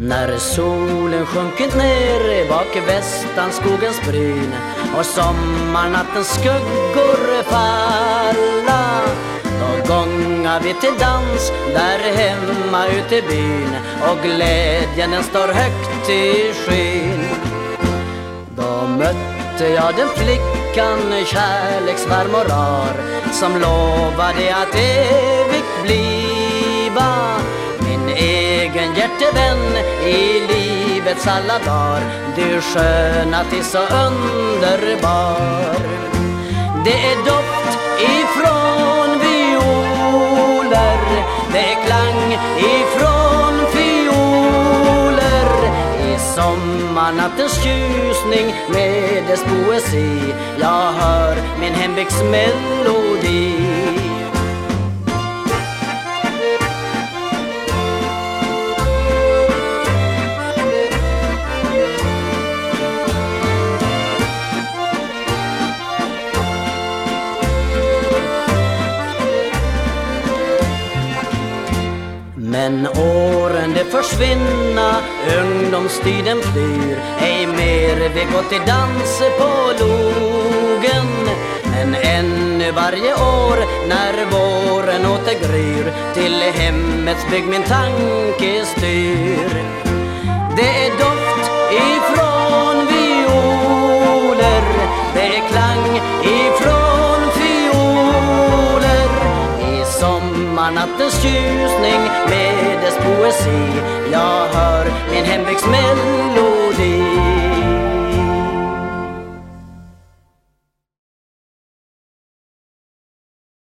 När solen sjunkit ner bak västanskogens bryn och sommarnattens skuggor falla Då gångar vi till dans där hemma ute i byn och glädjen den står högt i skyn. Då mötte jag den flickan kärleksvarm och rar som lovade att evigt bliva egen hjärtevän i livets alla dagar. Du sköna till så underbar. Det är doft ifrån violer. Det är klang ifrån fioler. I sommarnattens tjusning med dess poesi. Jag hör min hembygds melodi Men åren de försvinna, ungdomstiden flyr. Ej mer vi gå till dans på logen. Men ännu varje år när våren åter gryr Till hemmets bygg min tanke styr. Sommarnattens tjusning med dess poesi. Jag hör min hembygds melodi